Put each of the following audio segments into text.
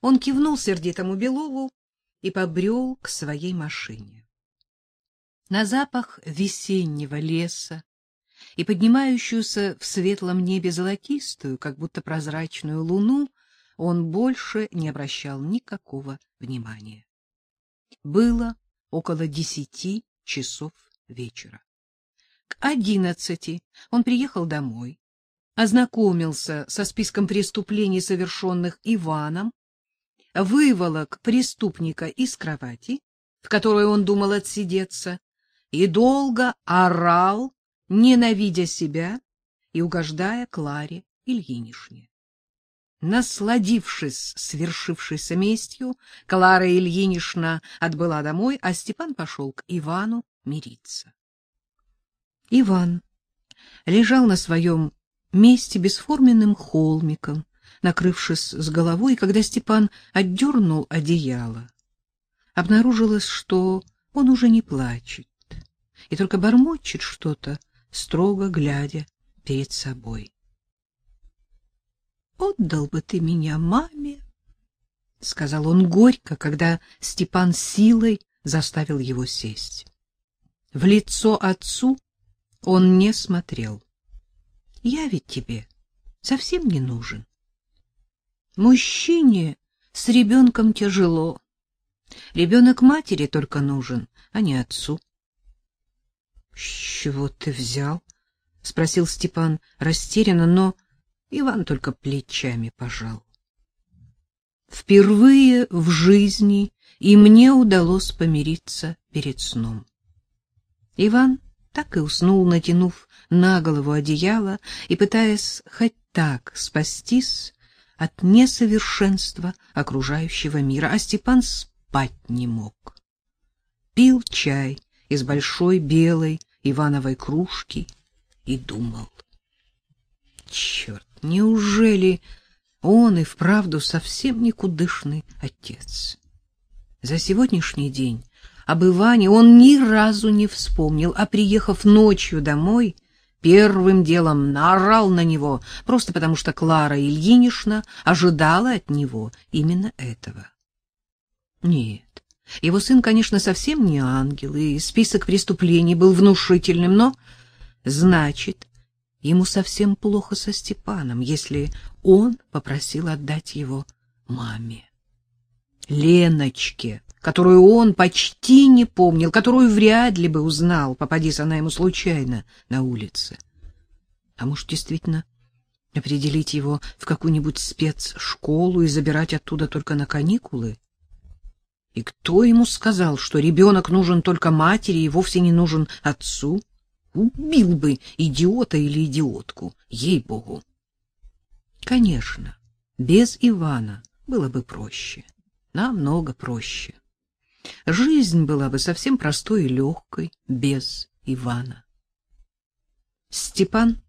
Он кивнул сердитому Белову и побрел к своей машине. На запах весеннего леса и поднимающуюся в светлом небе золотистую, как будто прозрачную луну, он больше не обращал никакого внимания. Было около десяти часов вечера. К одиннадцати он приехал домой, ознакомился со списком преступлений, совершенных Иваном, выволок преступника из кровати, в которой он думал отсидеться, и долго орал, ненавидя себя и угождая Кларе Ильинишне. Насладившись свершившейся местью, Клара Ильинична отбыла домой, а Степан пошел к Ивану мириться. Иван лежал на своем месте бесформенным холмиком, накрывшись с головой, и когда Степан отдернул одеяло, обнаружилось, что он уже не плачет и только бормочет что-то, строго глядя перед собой. Отдал бы ты меня маме, сказал он горько, когда Степан силой заставил его сесть. В лицо отцу он не смотрел. Я ведь тебе совсем не нужен. Мужчине с ребенком тяжело. Ребенок матери только нужен, а не отцу. — С чего ты взял? — спросил Степан растерянно, но Иван только плечами пожал. Впервые в жизни и мне удалось помириться перед сном. Иван так и уснул, натянув на голову одеяло и пытаясь хоть так спастись от несовершенства окружающего мира, а Степан спать не мог. Пил чай из большой белой Ивановой кружки и думал. Черт, Неужели он и вправду совсем никудышный отец? За сегодняшний день об Иване он ни разу не вспомнил, а приехав ночью домой, первым делом наорал на него, просто потому что Клара Ильинична ожидала от него именно этого. Нет, его сын, конечно, совсем не ангел, и список преступлений был внушительным, но, значит, Ему совсем плохо со Степаном, если он попросил отдать его маме. Леночке, которую он почти не помнил, которую вряд ли бы узнал, попадись она ему случайно на улице. А может, действительно определить его в какую-нибудь спецшколу и забирать оттуда только на каникулы? И кто ему сказал, что ребенок нужен только матери и вовсе не нужен отцу? Убил бы идиота или идиотку, ей-богу. Конечно, без Ивана было бы проще, намного проще. Жизнь была бы совсем простой и легкой без Ивана. Степан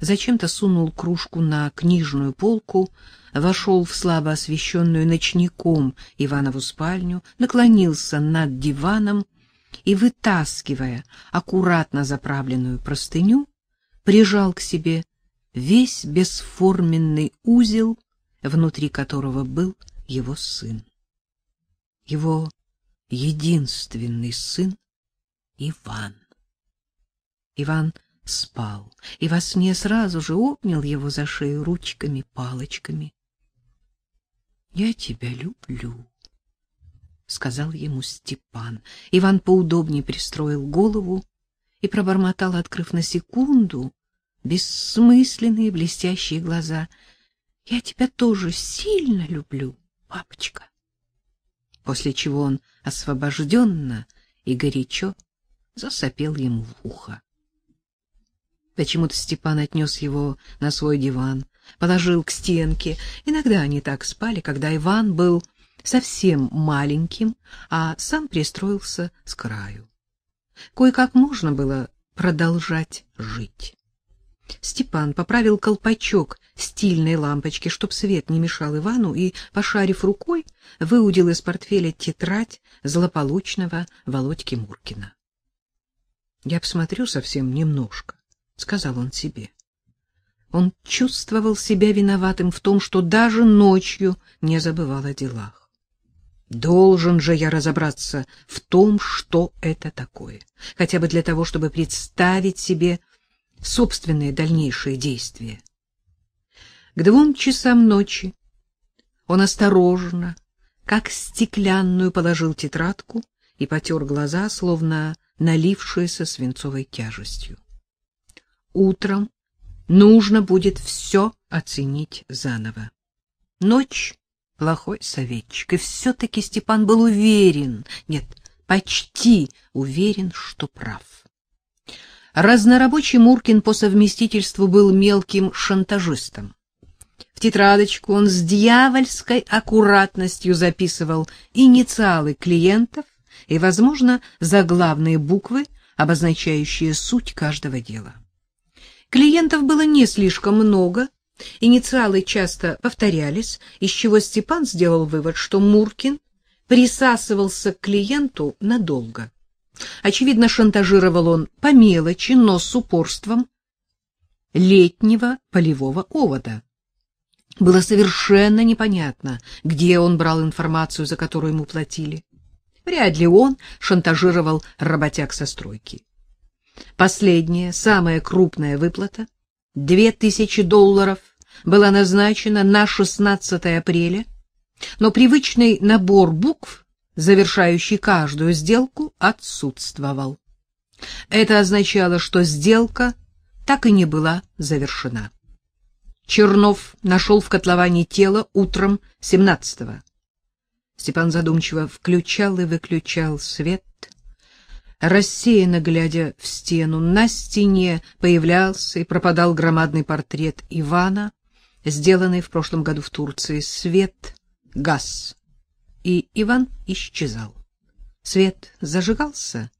зачем-то сунул кружку на книжную полку, вошел в слабо освещенную ночником Иванову спальню, наклонился над диваном и, вытаскивая аккуратно заправленную простыню, прижал к себе весь бесформенный узел, внутри которого был его сын. Его единственный сын Иван. Иван спал и во сне сразу же обнял его за шею ручками, палочками. — Я тебя люблю, — сказал ему Степан. Иван поудобнее пристроил голову и пробормотал, открыв на секунду бессмысленные блестящие глаза. — Я тебя тоже сильно люблю, папочка. После чего он освобожденно и горячо засопел ему в ухо. Почему-то Степан отнес его на свой диван, положил к стенке. Иногда они так спали, когда Иван был совсем маленьким, а сам пристроился с краю. Кое-как можно было продолжать жить. Степан поправил колпачок стильной лампочки, чтоб свет не мешал Ивану, и, пошарив рукой, выудил из портфеля тетрадь злополучного Володьки Муркина. — Я посмотрю совсем немножко, — сказал он себе. Он чувствовал себя виноватым в том, что даже ночью не забывал о делах. Должен же я разобраться в том, что это такое, хотя бы для того, чтобы представить себе собственные дальнейшие действия. К двум часам ночи он осторожно, как стеклянную, положил тетрадку и потер глаза, словно налившиеся свинцовой тяжестью. Утром нужно будет все оценить заново. Ночь — плохой советчик, и все-таки Степан был уверен, нет, почти уверен, что прав. Разнорабочий Муркин по совместительству был мелким шантажистом. В тетрадочку он с дьявольской аккуратностью записывал инициалы клиентов и, возможно, заглавные буквы, обозначающие суть каждого дела. Клиентов было не слишком много, инициалы часто повторялись, из чего Степан сделал вывод, что Муркин присасывался к клиенту надолго. Очевидно, шантажировал он по мелочи, но с упорством летнего полевого овода. Было совершенно непонятно, где он брал информацию, за которую ему платили. Вряд ли он шантажировал работяг со стройки. Последняя, самая крупная выплата, две тысячи долларов, была назначена на 16 апреля, но привычный набор букв, завершающий каждую сделку, отсутствовал. Это означало, что сделка так и не была завершена. Чернов нашел в котловане тело утром 17-го. Степан задумчиво включал и выключал свет, рассеянно глядя в стену. На стене появлялся и пропадал громадный портрет Ивана, сделанный в прошлом году в Турции. Свет газ, и Иван исчезал. Свет зажигался,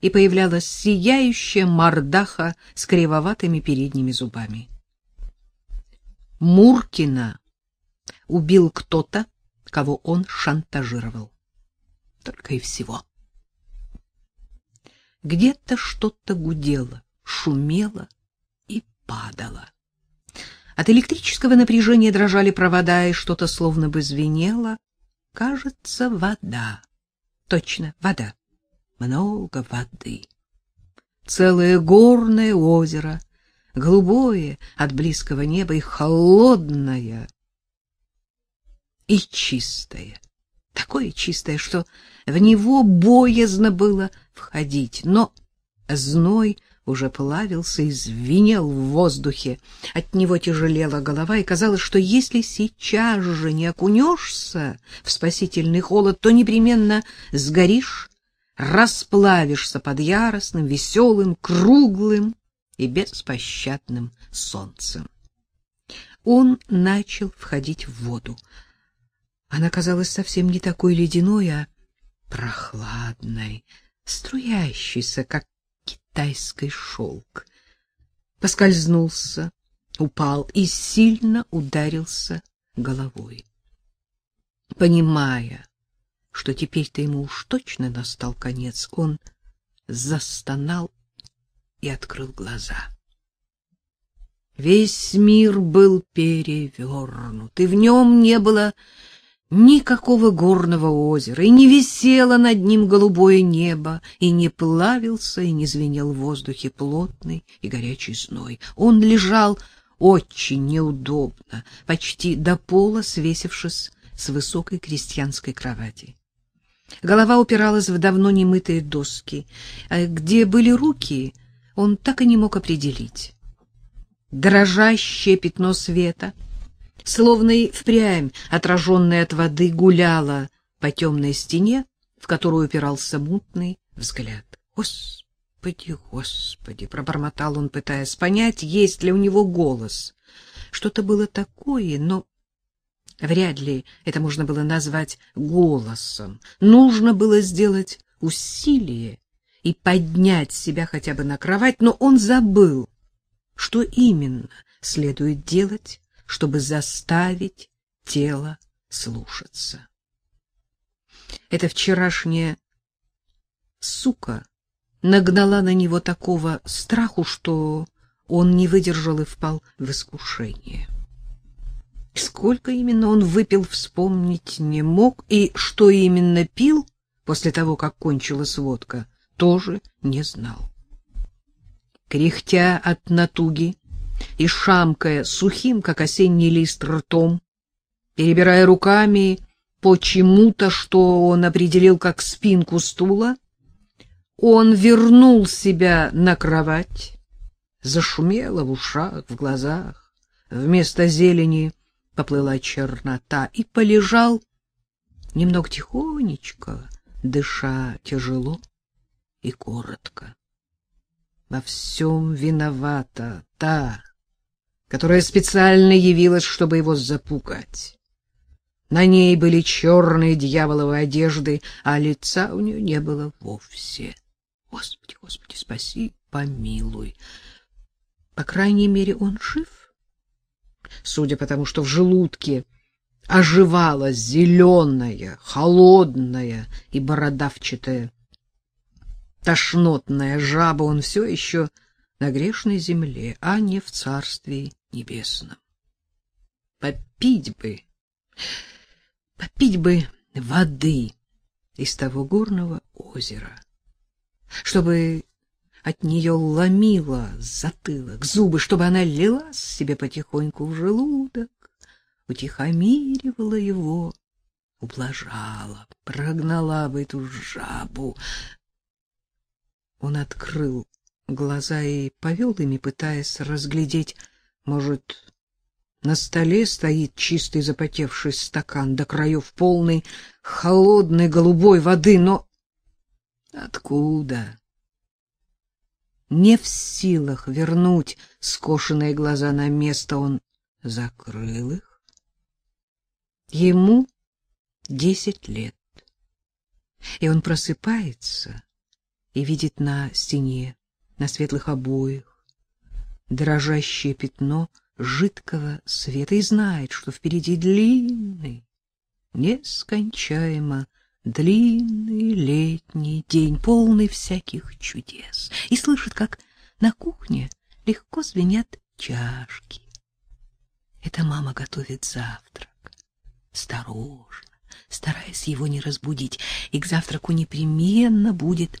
и появлялась сияющая мордаха с кривоватыми передними зубами. Муркина убил кто-то, кого он шантажировал. Только и всего. Где-то что-то гудело, шумело и падало. От электрического напряжения дрожали провода, и что-то словно бы звенело. Кажется, вода. Точно, вода. Много воды. Целое горное озеро голубое от близкого неба и холодное и чистое. Такое чистое, что в него боязно было входить, но зной уже плавился и звенел в воздухе. От него тяжелела голова, и казалось, что если сейчас же не окунешься в спасительный холод, то непременно сгоришь, расплавишься под яростным, веселым, круглым и беспощадным солнцем. Он начал входить в воду. Она казалась совсем не такой ледяной, а прохладной, струящейся, как китайский шелк. Поскользнулся, упал и сильно ударился головой. Понимая, что теперь-то ему уж точно настал конец, он застонал и открыл глаза. Весь мир был перевернут, и в нем не было никакого горного озера, и не висело над ним голубое небо, и не плавился, и не звенел в воздухе плотный и горячий зной. Он лежал очень неудобно, почти до пола свесившись с высокой крестьянской кровати. Голова упиралась в давно немытые доски, а где были руки, он так и не мог определить. Дрожащее пятно света — словно и впрямь отраженная от воды, гуляла по темной стене, в которую упирался мутный взгляд. Господи, господи, пробормотал он, пытаясь понять, есть ли у него голос. Что-то было такое, но вряд ли это можно было назвать голосом. Нужно было сделать усилие и поднять себя хотя бы на кровать, но он забыл, что именно следует делать чтобы заставить тело слушаться. Эта вчерашняя сука нагнала на него такого страху, что он не выдержал и впал в искушение. Сколько именно он выпил, вспомнить не мог, и что именно пил после того, как кончилась водка, тоже не знал. Кряхтя от натуги и шамкая сухим, как осенний лист, ртом, перебирая руками почему-то, что он определил как спинку стула, он вернул себя на кровать, зашумело в ушах, в глазах, вместо зелени поплыла чернота и полежал немного тихонечко, дыша тяжело и коротко. Во всем виновата та, которая специально явилась, чтобы его запугать. На ней были черные дьяволовые одежды, а лица у нее не было вовсе. Господи, Господи, спаси, помилуй. По крайней мере, он жив судя по тому, что в желудке оживала зеленая, холодная и бородавчатая тошнотная жаба, он все еще на грешной земле, а не в царстве небесном. Попить бы, попить бы воды из того горного озера, чтобы от нее ломило затылок, зубы, чтобы она лилась себе потихоньку в желудок, утихомиривала его, ублажала, прогнала бы эту жабу. Он открыл глаза и повел ими, пытаясь разглядеть, может, на столе стоит чистый запотевший стакан до краев полный холодной голубой воды, но откуда? Не в силах вернуть скошенные глаза на место, он закрыл их. Ему десять лет, и он просыпается и видит на стене, на светлых обоях, дрожащее пятно жидкого света и знает, что впереди длинный, нескончаемо длинный летний день, полный всяких чудес, и слышит, как на кухне легко звенят чашки. Это мама готовит завтрак. Осторожно, стараясь его не разбудить, и к завтраку непременно будет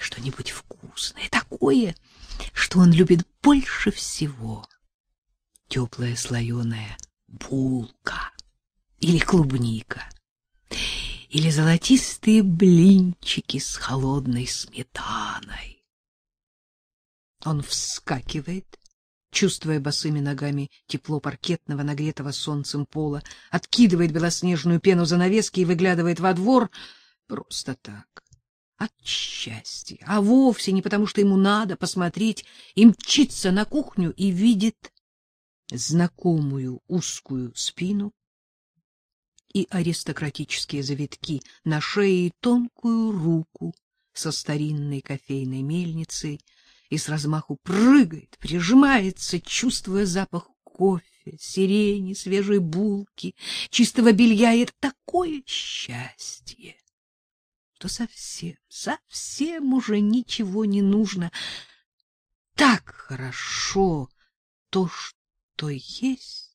что-нибудь вкусное, такое, что он любит больше всего. Теплая слоеная булка или клубника или золотистые блинчики с холодной сметаной. Он вскакивает, чувствуя босыми ногами тепло паркетного, нагретого солнцем пола, откидывает белоснежную пену занавески и выглядывает во двор просто так, от счастья, а вовсе не потому, что ему надо посмотреть, и мчится на кухню и видит знакомую узкую спину и аристократические завитки на шее и тонкую руку со старинной кофейной мельницей и с размаху прыгает, прижимается, чувствуя запах кофе, сирени, свежей булки, чистого белья, и такое счастье, что совсем, совсем уже ничего не нужно. Так хорошо то, что есть